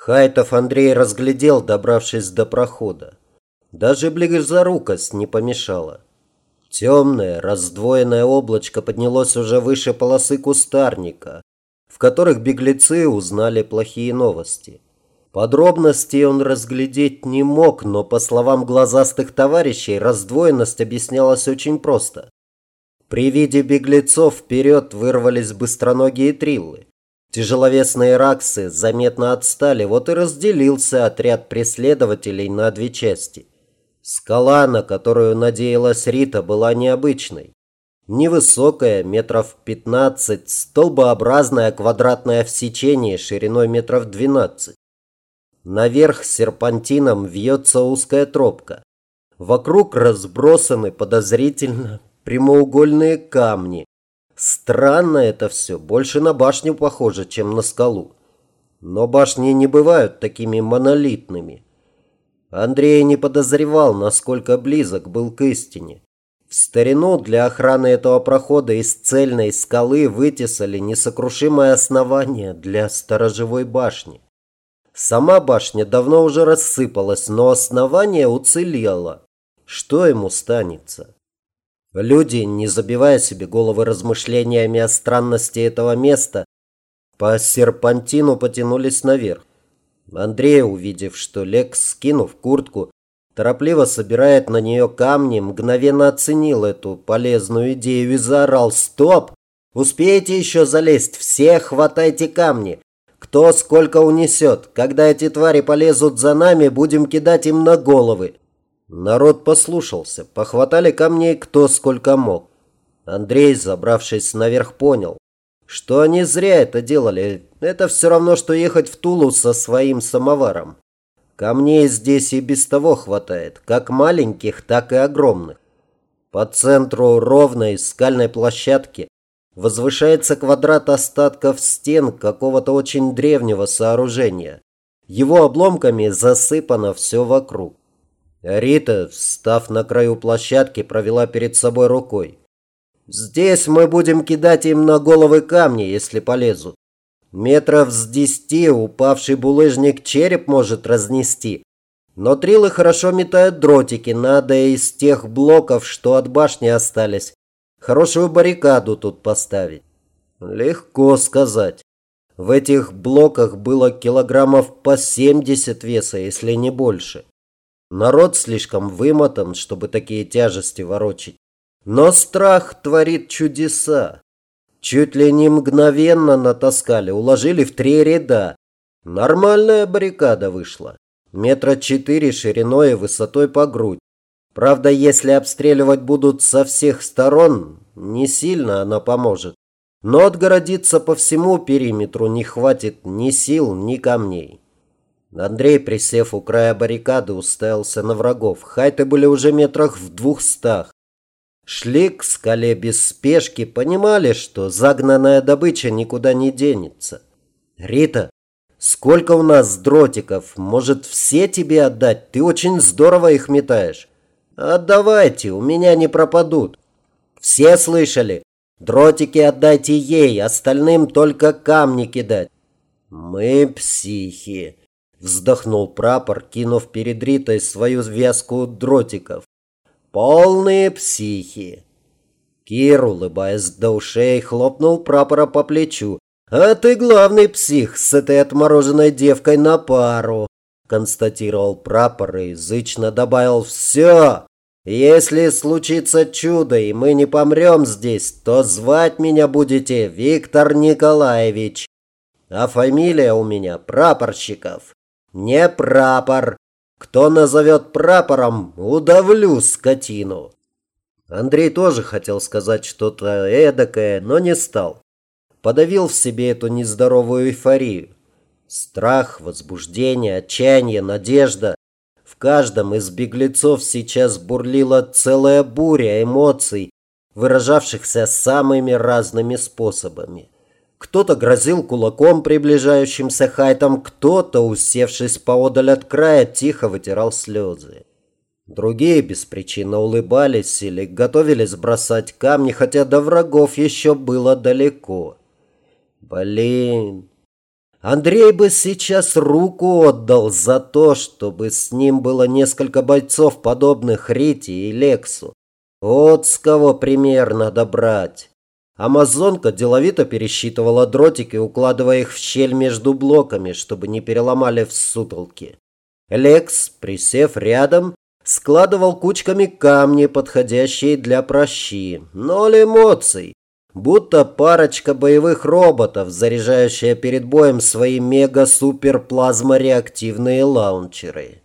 Хайтов Андрей разглядел, добравшись до прохода. Даже близорукость не помешала. Темное, раздвоенное облачко поднялось уже выше полосы кустарника, в которых беглецы узнали плохие новости. Подробностей он разглядеть не мог, но, по словам глазастых товарищей, раздвоенность объяснялась очень просто. При виде беглецов вперед вырвались быстроногие триллы. Тяжеловесные раксы заметно отстали, вот и разделился отряд преследователей на две части. Скала, на которую надеялась Рита, была необычной. Невысокая, метров 15, столбообразная квадратная в сечении шириной метров 12. Наверх серпантином вьется узкая тропка. Вокруг разбросаны подозрительно прямоугольные камни. Странно это все, больше на башню похоже, чем на скалу. Но башни не бывают такими монолитными. Андрей не подозревал, насколько близок был к истине. В старину для охраны этого прохода из цельной скалы вытесали несокрушимое основание для сторожевой башни. Сама башня давно уже рассыпалась, но основание уцелело. Что ему станется? Люди, не забивая себе головы размышлениями о странности этого места, по серпантину потянулись наверх. Андрей, увидев, что Лекс, скинув куртку, торопливо собирает на нее камни, мгновенно оценил эту полезную идею и заорал «Стоп! Успеете еще залезть? Все хватайте камни! Кто сколько унесет? Когда эти твари полезут за нами, будем кидать им на головы!» Народ послушался, похватали камней кто сколько мог. Андрей, забравшись наверх, понял, что они зря это делали. Это все равно, что ехать в Тулу со своим самоваром. Камней здесь и без того хватает, как маленьких, так и огромных. По ценру ровной скальной площадки возвышается квадрат остатков стен какого-то очень древнего сооружения. Его обломками засыпано все вокруг. Рита, встав на краю площадки, провела перед собой рукой. «Здесь мы будем кидать им на головы камни, если полезут. Метров с десяти упавший булыжник череп может разнести. Но трилы хорошо метают дротики, надо из тех блоков, что от башни остались. Хорошую баррикаду тут поставить». «Легко сказать. В этих блоках было килограммов по 70 веса, если не больше. Народ слишком вымотан, чтобы такие тяжести ворочить. Но страх творит чудеса. Чуть ли не мгновенно натаскали, уложили в три ряда. Нормальная баррикада вышла. Метра четыре шириной и высотой по грудь. Правда, если обстреливать будут со всех сторон, не сильно она поможет. Но отгородиться по всему периметру не хватит ни сил, ни камней. Андрей, присев у края баррикады, уставился на врагов. Хайты были уже метрах в двухстах. Шли к скале без спешки, понимали, что загнанная добыча никуда не денется. «Рита, сколько у нас дротиков? Может, все тебе отдать? Ты очень здорово их метаешь». «Отдавайте, у меня не пропадут». «Все слышали? Дротики отдайте ей, остальным только камни кидать». «Мы психи», Вздохнул прапор, кинув перед Ритой свою связку дротиков. Полные психи. Кир, улыбаясь до ушей, хлопнул прапора по плечу. «А ты главный псих с этой отмороженной девкой на пару», констатировал прапор и язычно добавил «Все! Если случится чудо, и мы не помрем здесь, то звать меня будете Виктор Николаевич. А фамилия у меня Прапорщиков. Не прапор. Кто назовет прапором, удавлю скотину. Андрей тоже хотел сказать что-то эдакое, но не стал. Подавил в себе эту нездоровую эйфорию. Страх, возбуждение, отчаяние, надежда. В каждом из беглецов сейчас бурлила целая буря эмоций, выражавшихся самыми разными способами. Кто-то грозил кулаком приближающимся хайтам, кто-то, усевшись поодаль от края, тихо вытирал слезы. Другие беспричинно улыбались или готовились бросать камни, хотя до врагов еще было далеко. Блин, Андрей бы сейчас руку отдал за то, чтобы с ним было несколько бойцов, подобных Рите и Лексу. Вот с кого пример надо брать. Амазонка деловито пересчитывала дротики, укладывая их в щель между блоками, чтобы не переломали в сутолки. Лекс, присев рядом, складывал кучками камни, подходящие для прощи. Ноль эмоций, будто парочка боевых роботов, заряжающая перед боем свои мега-супер-плазмореактивные лаунчеры.